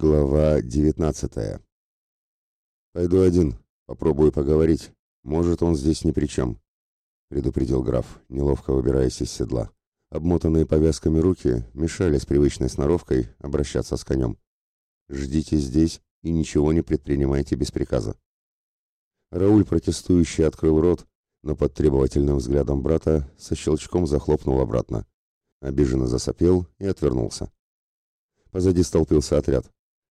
Глава 19. Пойду один, попробую поговорить. Может, он здесь ни при чем, предупредил граф, неловко выбираясь из седла. Обмотанные повязками руки мешали с привычной сноровкой обращаться с конем. Ждите здесь и ничего не предпринимайте без приказа. Рауль протестующий открыл рот, но под требовательным взглядом брата со щелчком захлопнул обратно. Обиженно засопел и отвернулся. Позади столпился отряд.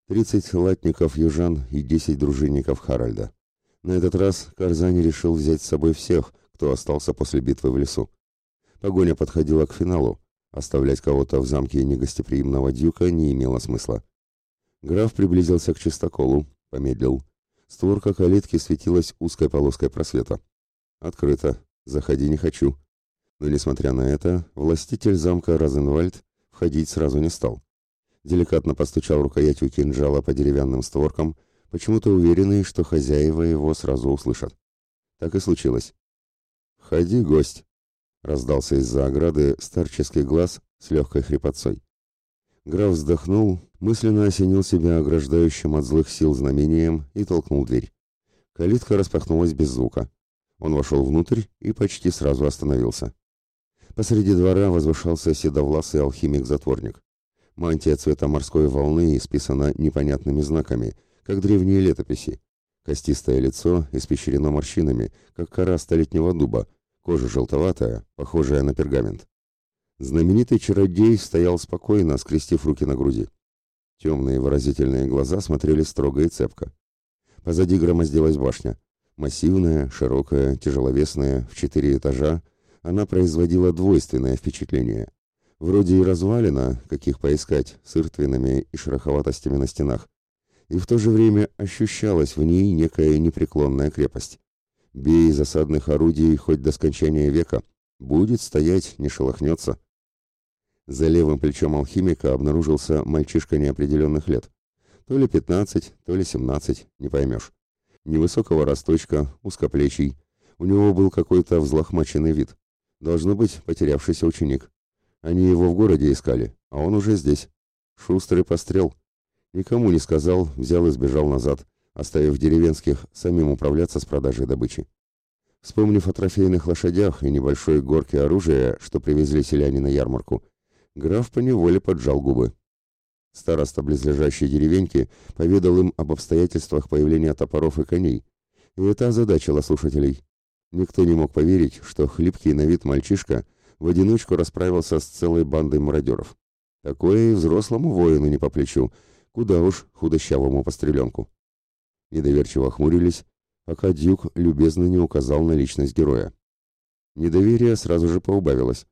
Тридцать латников южан и десять дружинников Харальда. На этот раз Карзани решил взять с собой всех, кто остался после битвы в лесу. Погоня подходила к финалу. Оставлять кого-то в замке негостеприимного дюка не имело смысла. Граф приблизился к чистоколу, помедлил. Створка калитки светилась узкой полоской просвета. «Открыто. Заходи не хочу». Но, несмотря на это, властитель замка Розенвальд входить сразу не стал деликатно постучал рукоятью кинжала по деревянным створкам, почему-то уверенный, что хозяева его сразу услышат. Так и случилось. «Ходи, гость!» — раздался из-за ограды старческий глаз с легкой хрипотцой. Граф вздохнул, мысленно осенил себя ограждающим от злых сил знамением и толкнул дверь. Калитка распахнулась без звука. Он вошел внутрь и почти сразу остановился. Посреди двора возвышался седовласый алхимик-затворник. Мантия цвета морской волны исписана непонятными знаками, как древние летописи. Костистое лицо испещрено морщинами, как кора столетнего дуба, кожа желтоватая, похожая на пергамент. Знаменитый чародей стоял спокойно, скрестив руки на груди. Темные выразительные глаза смотрели строго и цепко. Позади громоздилась башня. Массивная, широкая, тяжеловесная, в четыре этажа, она производила двойственное впечатление. Вроде и развалина, каких поискать, с иртвинами и шероховатостями на стенах. И в то же время ощущалась в ней некая непреклонная крепость. Бей засадных орудий хоть до скончания века, будет стоять, не шелохнется. За левым плечом алхимика обнаружился мальчишка неопределенных лет. То ли пятнадцать, то ли семнадцать, не поймешь. Невысокого росточка, узкоплечий. У него был какой-то взлохмаченный вид. Должно быть, потерявшийся ученик. Они его в городе искали, а он уже здесь. Шустрый пострел. Никому не сказал, взял и сбежал назад, оставив деревенских самим управляться с продажей добычи. Вспомнив о трофейных лошадях и небольшой горке оружия, что привезли селяне на ярмарку, граф поневоле поджал губы. Староста близлежащей деревеньки поведал им об обстоятельствах появления топоров и коней, и это озадачило слушателей. Никто не мог поверить, что хлипкий на вид мальчишка — в одиночку расправился с целой бандой мародеров. Такое и взрослому воину не по плечу, куда уж худощавому постреленку. Недоверчиво хмурились, пока Дюк любезно не указал на личность героя. Недоверие сразу же поубавилось.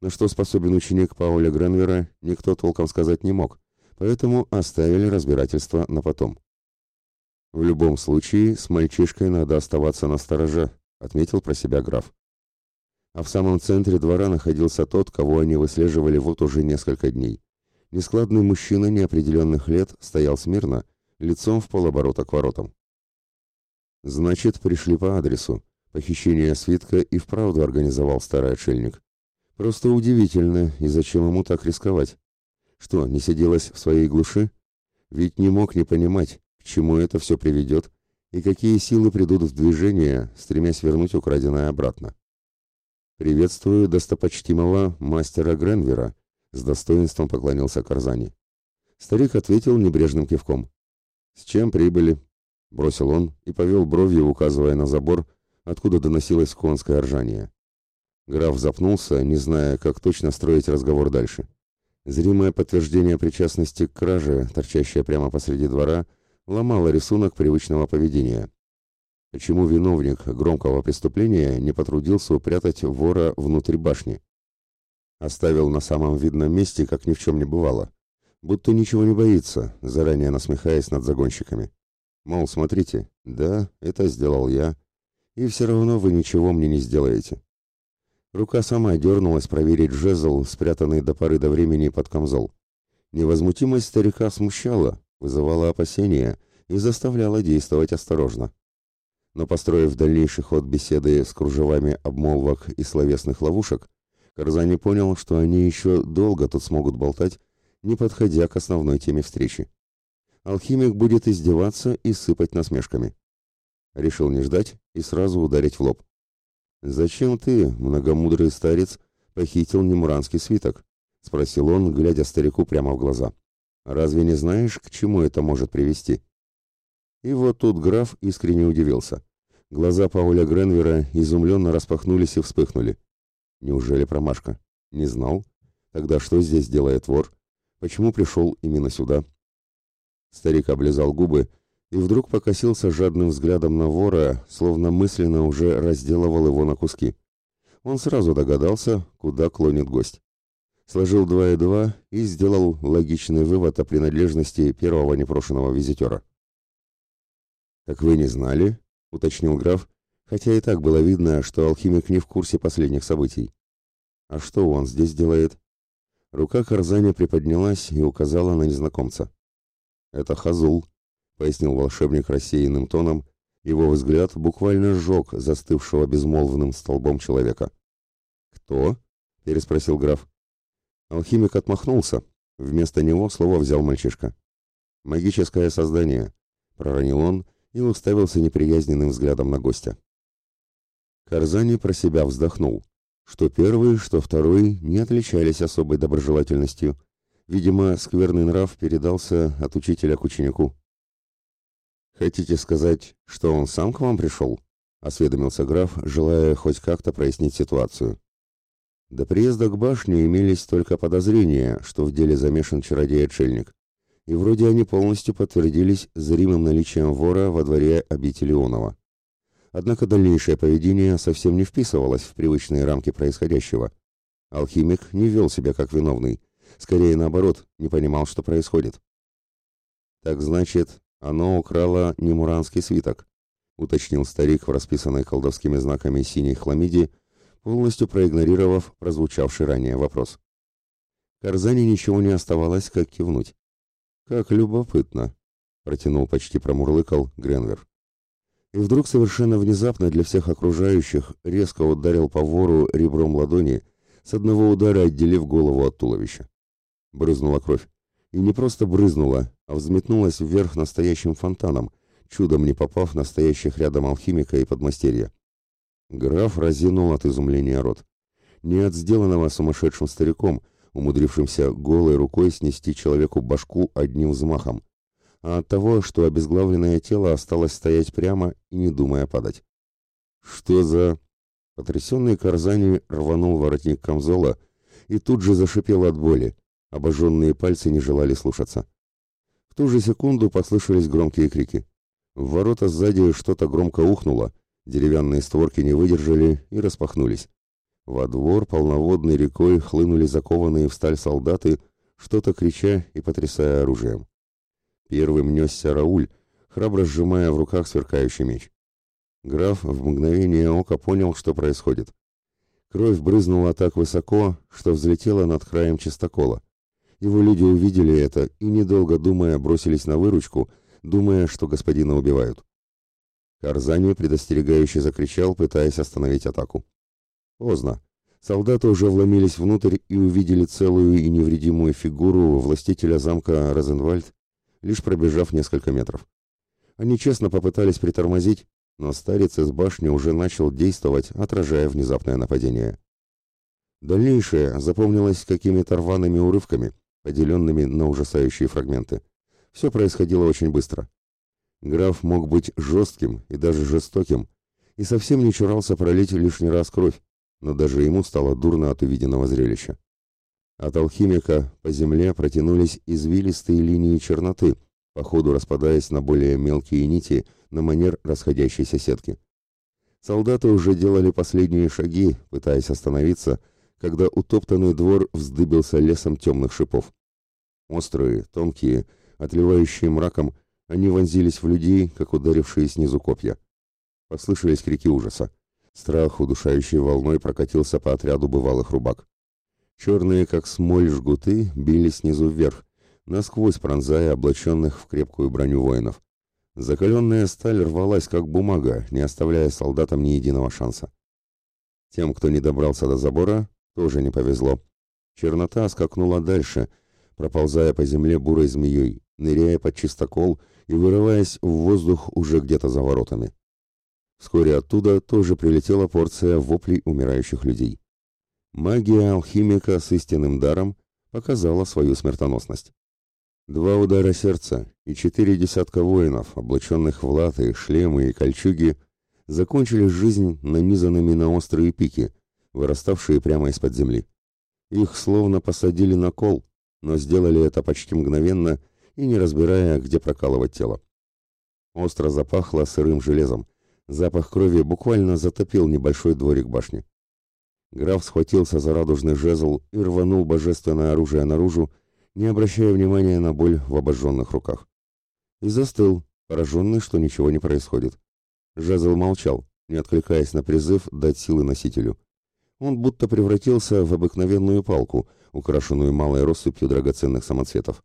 На что способен ученик Пауля Гренвера, никто толком сказать не мог, поэтому оставили разбирательство на потом. «В любом случае, с мальчишкой надо оставаться на стороже», — отметил про себя граф а в самом центре двора находился тот, кого они выслеживали вот уже несколько дней. Нескладный мужчина неопределенных лет стоял смирно, лицом в полоборота к воротам. Значит, пришли по адресу. Похищение свитка и вправду организовал старый отшельник. Просто удивительно, и зачем ему так рисковать? Что, не сиделось в своей глуши? Ведь не мог не понимать, к чему это все приведет, и какие силы придут в движение, стремясь вернуть украденное обратно. «Приветствую достопочтимого мастера Гренвера», — с достоинством поклонился Карзани. Старик ответил небрежным кивком. «С чем прибыли?» — бросил он и повел бровью, указывая на забор, откуда доносилось конское ржание. Граф запнулся, не зная, как точно строить разговор дальше. Зримое подтверждение причастности к краже, торчащее прямо посреди двора, ломало рисунок привычного поведения. Почему виновник громкого преступления не потрудился упрятать вора внутрь башни? Оставил на самом видном месте, как ни в чем не бывало. Будто ничего не боится, заранее насмехаясь над загонщиками. Мол, смотрите, да, это сделал я, и все равно вы ничего мне не сделаете. Рука сама дернулась проверить жезл, спрятанный до поры до времени под камзол. Невозмутимость старика смущала, вызывала опасения и заставляла действовать осторожно но построив дальнейший ход беседы с кружевами обмолвок и словесных ловушек, Карзани понял, что они еще долго тут смогут болтать, не подходя к основной теме встречи. алхимик будет издеваться и сыпать насмешками. Решил не ждать и сразу ударить в лоб. «Зачем ты, многомудрый старец, похитил немуранский свиток?» — спросил он, глядя старику прямо в глаза. «Разве не знаешь, к чему это может привести?» И вот тут граф искренне удивился. Глаза Пауля Гренвера изумленно распахнулись и вспыхнули. Неужели промашка? Не знал? Тогда что здесь делает вор? Почему пришел именно сюда? Старик облизал губы и вдруг покосился жадным взглядом на вора, словно мысленно уже разделывал его на куски. Он сразу догадался, куда клонит гость. Сложил два и два и сделал логичный вывод о принадлежности первого непрошенного визитера. «Так вы не знали?» — уточнил граф, хотя и так было видно, что алхимик не в курсе последних событий. «А что он здесь делает?» Рука Карзани приподнялась и указала на незнакомца. «Это Хазул», — пояснил волшебник рассеянным тоном. Его взгляд буквально сжег застывшего безмолвным столбом человека. «Кто?» — переспросил граф. Алхимик отмахнулся. Вместо него слово взял мальчишка. «Магическое создание», — проронил он и уставился неприязненным взглядом на гостя. Карзани про себя вздохнул. Что первый, что второй не отличались особой доброжелательностью. Видимо, скверный нрав передался от учителя к ученику. «Хотите сказать, что он сам к вам пришел?» — осведомился граф, желая хоть как-то прояснить ситуацию. До приезда к башне имелись только подозрения, что в деле замешан чародей-отшельник, и вроде они полностью подтвердились зримым наличием вора во дворе обители Онова. Однако дальнейшее поведение совсем не вписывалось в привычные рамки происходящего. Алхимик не вел себя как виновный, скорее наоборот, не понимал, что происходит. «Так значит, оно украло немуранский свиток», — уточнил старик в расписанной колдовскими знаками синей хламиде, полностью проигнорировав прозвучавший ранее вопрос. Карзане ничего не оставалось, как кивнуть. «Как любопытно», — протянул почти промурлыкал Гренвер и вдруг совершенно внезапно для всех окружающих резко ударил по вору ребром ладони, с одного удара отделив голову от туловища. Брызнула кровь. И не просто брызнула, а взметнулась вверх настоящим фонтаном, чудом не попав на стоящих рядом алхимика и подмастерья. Граф разинул от изумления рот. Не от сделанного сумасшедшим стариком, умудрившимся голой рукой снести человеку башку одним взмахом, а от того, что обезглавленное тело осталось стоять прямо и не думая падать. «Что за...» Потрясенный Карзани рванул воротник камзола и тут же зашипел от боли. Обожженные пальцы не желали слушаться. В ту же секунду послышались громкие крики. В ворота сзади что-то громко ухнуло, деревянные створки не выдержали и распахнулись. Во двор полноводной рекой хлынули закованные в сталь солдаты, что-то крича и потрясая оружием. Первым несся Рауль, храбро сжимая в руках сверкающий меч. Граф в мгновение ока понял, что происходит. Кровь брызнула так высоко, что взлетела над краем чистокола. Его люди увидели это и, недолго думая, бросились на выручку, думая, что господина убивают. Карзани предостерегающе закричал, пытаясь остановить атаку. Поздно. Солдаты уже вломились внутрь и увидели целую и невредимую фигуру властителя замка Розенвальд лишь пробежав несколько метров. Они честно попытались притормозить, но старец из башни уже начал действовать, отражая внезапное нападение. Дальнейшее запомнилось какими-то рваными урывками, поделенными на ужасающие фрагменты. Все происходило очень быстро. Граф мог быть жестким и даже жестоким, и совсем не чурался пролить лишний раз кровь, но даже ему стало дурно от увиденного зрелища. От алхимика по земле протянулись извилистые линии черноты, по ходу распадаясь на более мелкие нити на манер расходящейся сетки. Солдаты уже делали последние шаги, пытаясь остановиться, когда утоптанный двор вздыбился лесом темных шипов. Острые, тонкие, отливающие мраком, они вонзились в людей, как ударившие снизу копья. Послышались крики ужаса. Страх, удушающей волной, прокатился по отряду бывалых рубак. Черные, как смоль, жгуты били снизу вверх, насквозь пронзая облаченных в крепкую броню воинов. Закаленная сталь рвалась, как бумага, не оставляя солдатам ни единого шанса. Тем, кто не добрался до забора, тоже не повезло. Чернота скакнула дальше, проползая по земле бурой змеей, ныряя под чистокол и вырываясь в воздух уже где-то за воротами. Вскоре оттуда тоже прилетела порция воплей умирающих людей. Магия алхимика с истинным даром показала свою смертоносность. Два удара сердца и четыре десятка воинов, облаченных в латы, шлемы и кольчуги, закончили жизнь нанизанными на острые пики, выраставшие прямо из-под земли. Их словно посадили на кол, но сделали это почти мгновенно и не разбирая, где прокалывать тело. Остро запахло сырым железом. Запах крови буквально затопил небольшой дворик башни. Граф схватился за радужный жезл и рванул божественное оружие наружу, не обращая внимания на боль в обожженных руках. И застыл, пораженный, что ничего не происходит. Жезл молчал, не откликаясь на призыв дать силы носителю. Он будто превратился в обыкновенную палку, украшенную малой россыпью драгоценных самоцветов.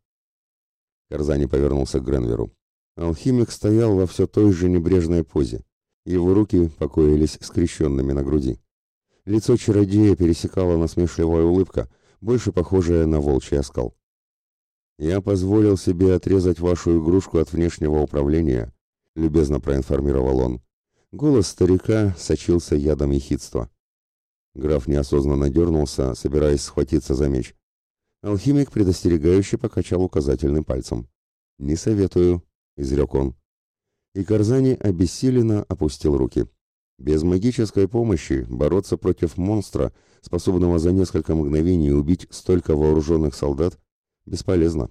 Карзани повернулся к Гренверу. Алхимик стоял во все той же небрежной позе. Его руки покоились скрещенными на груди. Лицо чародея пересекала насмешливая улыбка, больше похожая на волчий оскал. «Я позволил себе отрезать вашу игрушку от внешнего управления», — любезно проинформировал он. Голос старика сочился ядом ехидства. Граф неосознанно дернулся, собираясь схватиться за меч. Алхимик предостерегающе покачал указательным пальцем. «Не советую», — изрек он. И Карзани обессиленно опустил руки. Без магической помощи бороться против монстра, способного за несколько мгновений убить столько вооруженных солдат, бесполезно.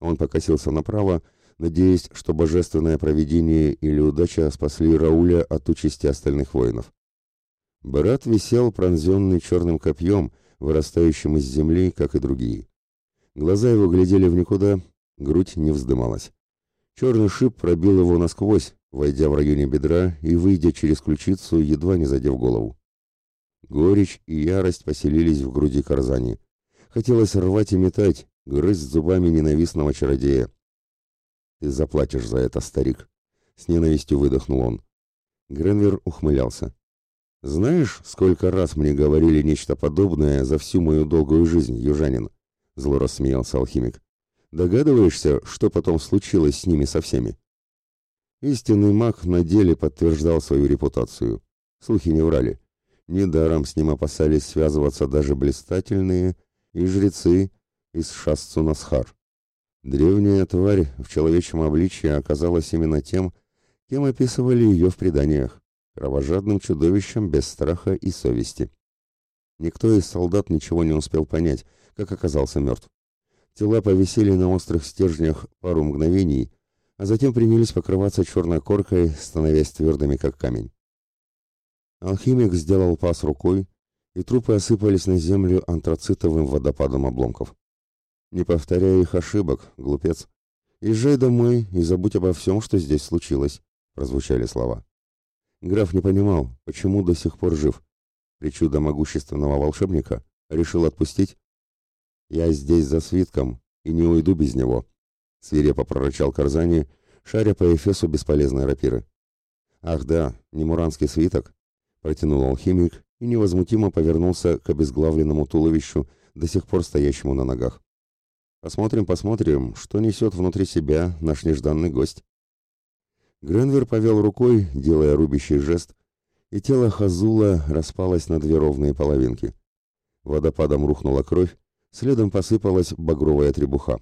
Он покосился направо, надеясь, что божественное провидение или удача спасли Рауля от участи остальных воинов. Брат висел пронзенный черным копьем, вырастающим из земли, как и другие. Глаза его глядели в никуда, грудь не вздымалась. Черный шип пробил его насквозь, войдя в районе бедра и выйдя через ключицу, едва не задев голову. Горечь и ярость поселились в груди Карзани. Хотелось рвать и метать, грызть зубами ненавистного чародея. «Ты заплатишь за это, старик!» — с ненавистью выдохнул он. Гренвер ухмылялся. «Знаешь, сколько раз мне говорили нечто подобное за всю мою долгую жизнь, южанин?» — зло рассмеялся алхимик. «Догадываешься, что потом случилось с ними со всеми?» Истинный маг на деле подтверждал свою репутацию. Слухи не врали. Недаром с ним опасались связываться даже блистательные и жрецы из Шасцунасхар. Древняя тварь в человечьем обличье оказалась именно тем, кем описывали ее в преданиях кровожадным чудовищем без страха и совести. Никто из солдат ничего не успел понять, как оказался мертв. Тела повисели на острых стержнях пару мгновений, а затем принялись покрываться черной коркой, становясь твердыми, как камень. Алхимик сделал пас рукой, и трупы осыпались на землю антрацитовым водопадом обломков. «Не повторяй их ошибок, глупец. Езжай домой и забудь обо всем, что здесь случилось», — прозвучали слова. Граф не понимал, почему до сих пор жив. Причуда могущественного волшебника решил отпустить. «Я здесь за свитком и не уйду без него», — свирепо прорычал Карзани, шаря по Эфесу бесполезной рапиры. «Ах да, не муранский свиток», — протянул алхимик и невозмутимо повернулся к обезглавленному туловищу, до сих пор стоящему на ногах. «Посмотрим, посмотрим, что несет внутри себя наш нежданный гость». Гренвер повел рукой, делая рубящий жест, и тело Хазула распалось на две ровные половинки. Водопадом рухнула кровь, следом посыпалась багровая требуха.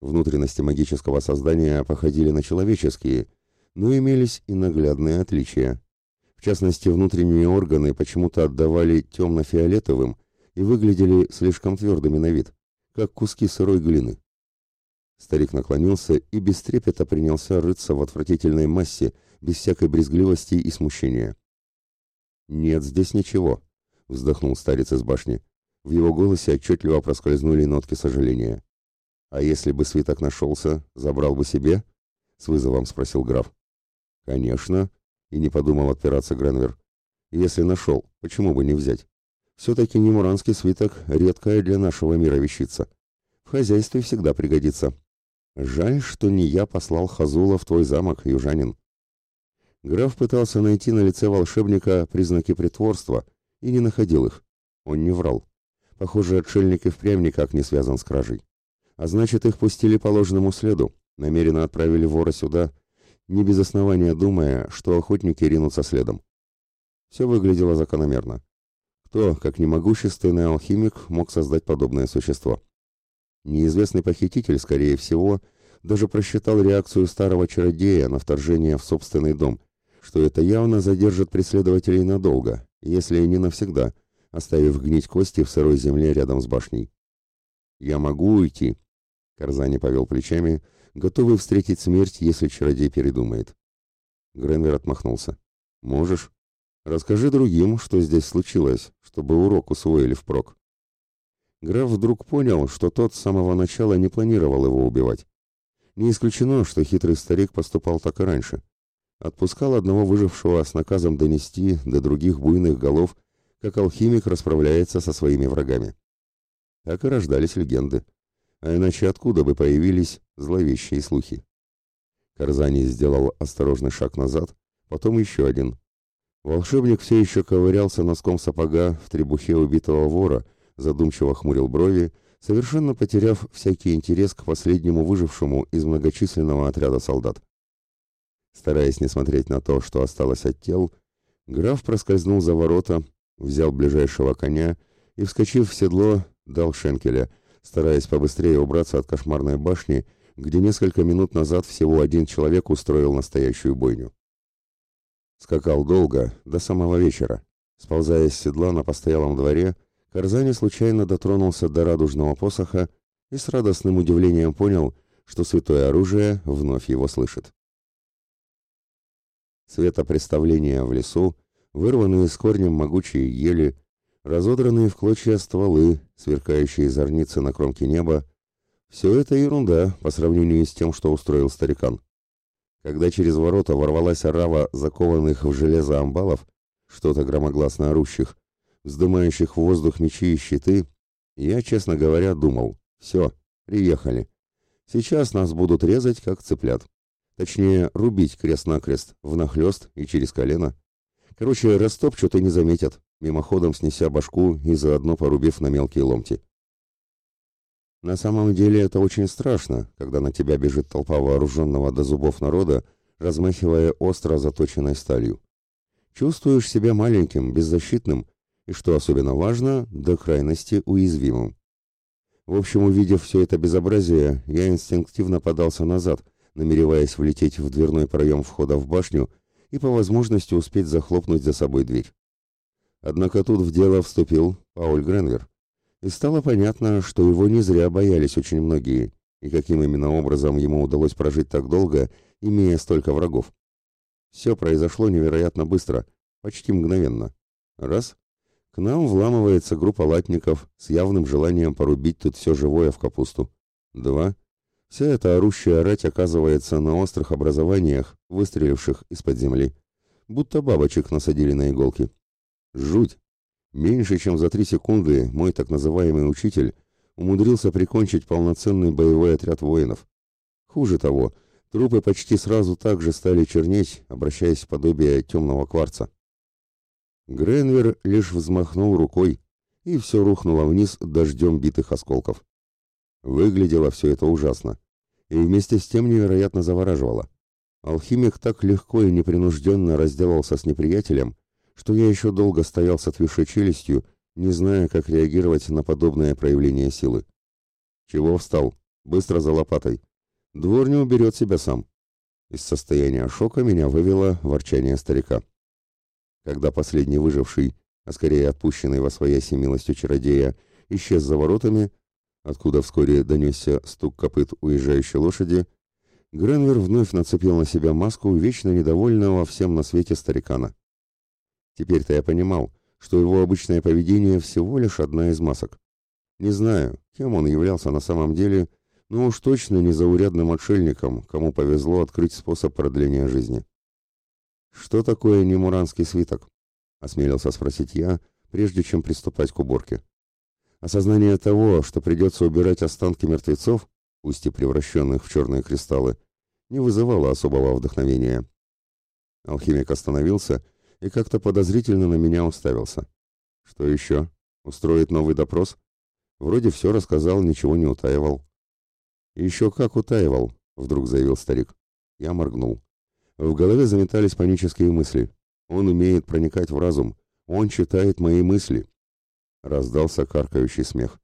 Внутренности магического создания походили на человеческие, но имелись и наглядные отличия. В частности, внутренние органы почему-то отдавали темно-фиолетовым и выглядели слишком твердыми на вид, как куски сырой глины. Старик наклонился и без трепета принялся рыться в отвратительной массе, без всякой брезгливости и смущения. «Нет здесь ничего», — вздохнул старец из башни. В его голосе отчетливо проскользнули нотки сожаления. «А если бы свиток нашелся, забрал бы себе?» — с вызовом спросил граф. «Конечно», — и не подумал отпираться Гренвер. «Если нашел, почему бы не взять? Все-таки немуранский свиток — редкая для нашего мира вещица. В хозяйстве всегда пригодится». Жаль, что не я послал Хазула в твой замок, южанин. Граф пытался найти на лице волшебника признаки притворства и не находил их. Он не врал. Похоже, отшельник и впрямь никак не связан с кражей. А значит, их пустили по ложному следу, намеренно отправили вора сюда, не без основания думая, что охотники ринутся следом. Все выглядело закономерно. Кто, как немогущественный алхимик, мог создать подобное существо? Неизвестный похититель, скорее всего, даже просчитал реакцию старого чародея на вторжение в собственный дом, что это явно задержит преследователей надолго, если и не навсегда, оставив гнить кости в сырой земле рядом с башней. «Я могу уйти», — Карзани повел плечами, готовый встретить смерть, если чародей передумает. Гренвер отмахнулся. «Можешь. Расскажи другим, что здесь случилось, чтобы урок усвоили впрок». Граф вдруг понял, что тот с самого начала не планировал его убивать. Не исключено, что хитрый старик поступал так и раньше. Отпускал одного выжившего с наказом донести до других буйных голов, как алхимик расправляется со своими врагами. Так и рождались легенды. А иначе откуда бы появились зловещие слухи? Карзани сделал осторожный шаг назад, потом еще один. Волшебник все еще ковырялся носком сапога в требухе убитого вора, задумчиво хмурил брови совершенно потеряв всякий интерес к последнему выжившему из многочисленного отряда солдат. Стараясь не смотреть на то, что осталось от тел, граф проскользнул за ворота, взял ближайшего коня и, вскочив в седло, дал шенкеля, стараясь побыстрее убраться от кошмарной башни, где несколько минут назад всего один человек устроил настоящую бойню. Скакал долго, до самого вечера. Сползая с седла на постоялом дворе, Карзани случайно дотронулся до радужного посоха и с радостным удивлением понял, что святое оружие вновь его слышит. Светопреставления в лесу, вырванные с корнем могучие ели, разодранные в клочья стволы, сверкающие зорницы на кромке неба — все это ерунда по сравнению с тем, что устроил старикан. Когда через ворота ворвалась орава закованных в железо амбалов, что-то громогласно орущих, вздымающих в воздух мечи и щиты, я, честно говоря, думал, все, приехали. Сейчас нас будут резать, как цыплят. Точнее, рубить крест-накрест, внахлёст и через колено. Короче, растопчут и не заметят, мимоходом снеся башку и заодно порубив на мелкие ломти. На самом деле это очень страшно, когда на тебя бежит толпа вооруженного до зубов народа, размахивая остро заточенной сталью. Чувствуешь себя маленьким, беззащитным, и, что особенно важно, до крайности уязвимым. В общем, увидев все это безобразие, я инстинктивно подался назад, намереваясь влететь в дверной проем входа в башню и по возможности успеть захлопнуть за собой дверь. Однако тут в дело вступил Пауль Гренвер, и стало понятно, что его не зря боялись очень многие, и каким именно образом ему удалось прожить так долго, имея столько врагов. Все произошло невероятно быстро, почти мгновенно. Раз к нам вламывается группа латников с явным желанием порубить тут все живое в капусту. Два. Вся эта орущая рать оказывается на острых образованиях, выстреливших из-под земли. Будто бабочек насадили на иголки. Жуть! Меньше чем за три секунды мой так называемый учитель умудрился прикончить полноценный боевой отряд воинов. Хуже того, трупы почти сразу так же стали чернеть, обращаясь в подобие темного кварца. Гренвер лишь взмахнул рукой, и все рухнуло вниз дождем битых осколков. Выглядело все это ужасно, и вместе с тем невероятно завораживало. Алхимик так легко и непринужденно разделался с неприятелем, что я еще долго стоял с отвисшей челюстью, не зная, как реагировать на подобное проявление силы. Чего встал? Быстро за лопатой. Двор не уберет себя сам. Из состояния шока меня вывело ворчание старика. Когда последний выживший, а скорее отпущенный во свояси милостью чародея, исчез за воротами, откуда вскоре донесся стук копыт уезжающей лошади, Гренвер вновь нацепил на себя маску вечно недовольного всем на свете старикана. Теперь-то я понимал, что его обычное поведение всего лишь одна из масок. Не знаю, кем он являлся на самом деле, но уж точно не заурядным отшельником, кому повезло открыть способ продления жизни. «Что такое немуранский свиток?» — осмелился спросить я, прежде чем приступать к уборке. Осознание того, что придется убирать останки мертвецов, пусть и превращенных в черные кристаллы, не вызывало особого вдохновения. Алхимик остановился и как-то подозрительно на меня уставился. Что еще? Устроить новый допрос? Вроде все рассказал, ничего не утаивал. «Еще как утаивал», — вдруг заявил старик. Я моргнул. В голове заметались панические мысли. Он умеет проникать в разум. Он читает мои мысли. Раздался каркающий смех.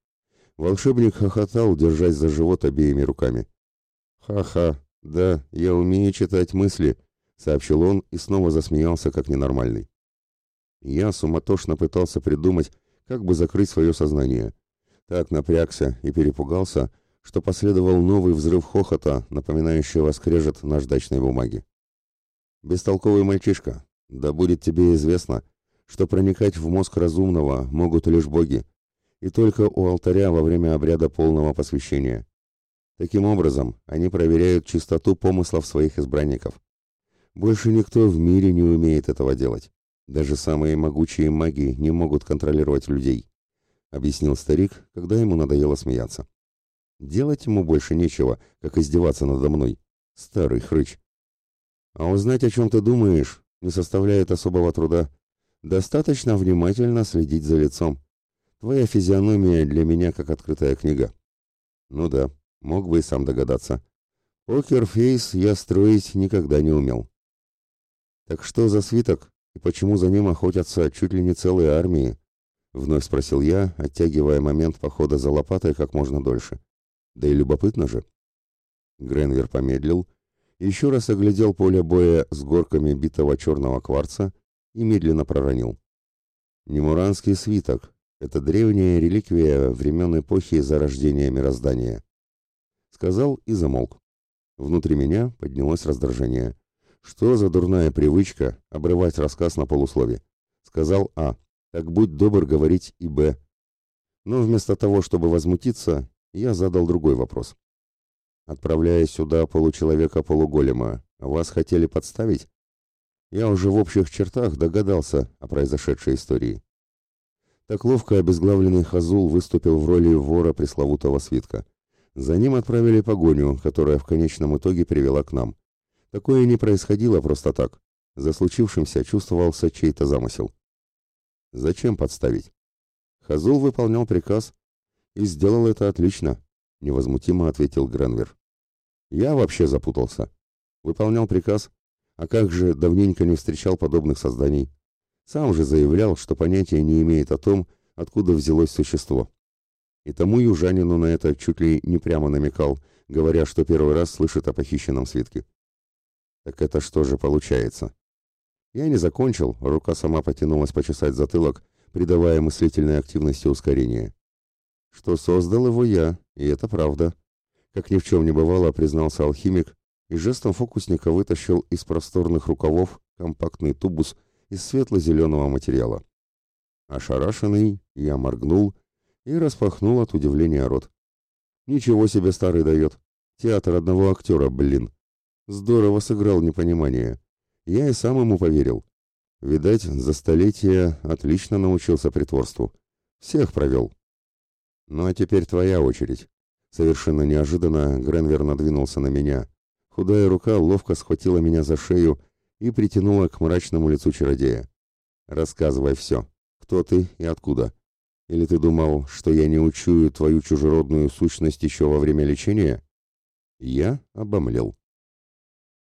Волшебник хохотал, держась за живот обеими руками. «Ха-ха, да, я умею читать мысли», — сообщил он и снова засмеялся, как ненормальный. Я суматошно пытался придумать, как бы закрыть свое сознание. Так напрягся и перепугался, что последовал новый взрыв хохота, напоминающего скрежет наждачной бумаги. «Бестолковый мальчишка, да будет тебе известно, что проникать в мозг разумного могут лишь боги, и только у алтаря во время обряда полного посвящения. Таким образом, они проверяют чистоту помыслов своих избранников. Больше никто в мире не умеет этого делать. Даже самые могучие маги не могут контролировать людей, объяснил старик, когда ему надоело смеяться. Делать ему больше нечего, как издеваться надо мной. Старый хрыч. А узнать, о чем ты думаешь, не составляет особого труда. Достаточно внимательно следить за лицом. Твоя физиономия для меня как открытая книга. Ну да, мог бы и сам догадаться. Покерфейс я строить никогда не умел. Так что за свиток и почему за ним охотятся чуть ли не целые армии? Вновь спросил я, оттягивая момент похода за лопатой как можно дольше. Да и любопытно же. Гренвер помедлил, еще раз оглядел поле боя с горками битого черного кварца и медленно проронил. Немуранский свиток, это древняя реликвия времен эпохи зарождения мироздания. Сказал и замолк. Внутри меня поднялось раздражение. Что за дурная привычка обрывать рассказ на полуслове? Сказал А. Так будь добр говорить и Б. Но вместо того, чтобы возмутиться, я задал другой вопрос. Отправляя сюда получеловека-полуголема, вас хотели подставить? Я уже в общих чертах догадался о произошедшей истории. Так ловко обезглавленный Хазул выступил в роли вора пресловутого свитка. За ним отправили погоню, которая в конечном итоге привела к нам. Такое не происходило просто так. За случившимся чувствовался чей-то замысел. Зачем подставить? Хазул выполнял приказ и сделал это отлично, невозмутимо ответил Гренвер. Я вообще запутался. Выполнял приказ, а как же давненько не встречал подобных созданий. Сам же заявлял, что понятия не имеет о том, откуда взялось существо. И тому южанину на это чуть ли не прямо намекал, говоря, что первый раз слышит о похищенном свитке. Так это что же получается? Я не закончил, рука сама потянулась почесать затылок, придавая мыслительной активности ускорение. Что создал его я, и это правда. Как ни в чем не бывало, признался алхимик, и жестом фокусника вытащил из просторных рукавов компактный тубус из светло-зеленого материала. Ошарашенный, я моргнул и распахнул от удивления рот. Ничего себе старый дает. Театр одного актера, блин. Здорово сыграл непонимание. Я и сам ему поверил. Видать, за столетия отлично научился притворству. Всех провел. Ну а теперь твоя очередь. Совершенно неожиданно Гренвер надвинулся на меня. Худая рука ловко схватила меня за шею и притянула к мрачному лицу чародея. «Рассказывай все. Кто ты и откуда? Или ты думал, что я не учую твою чужеродную сущность еще во время лечения?» Я обомлел.